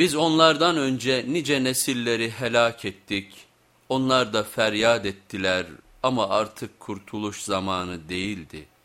Biz onlardan önce nice nesilleri helak ettik, onlar da feryat ettiler ama artık kurtuluş zamanı değildi.''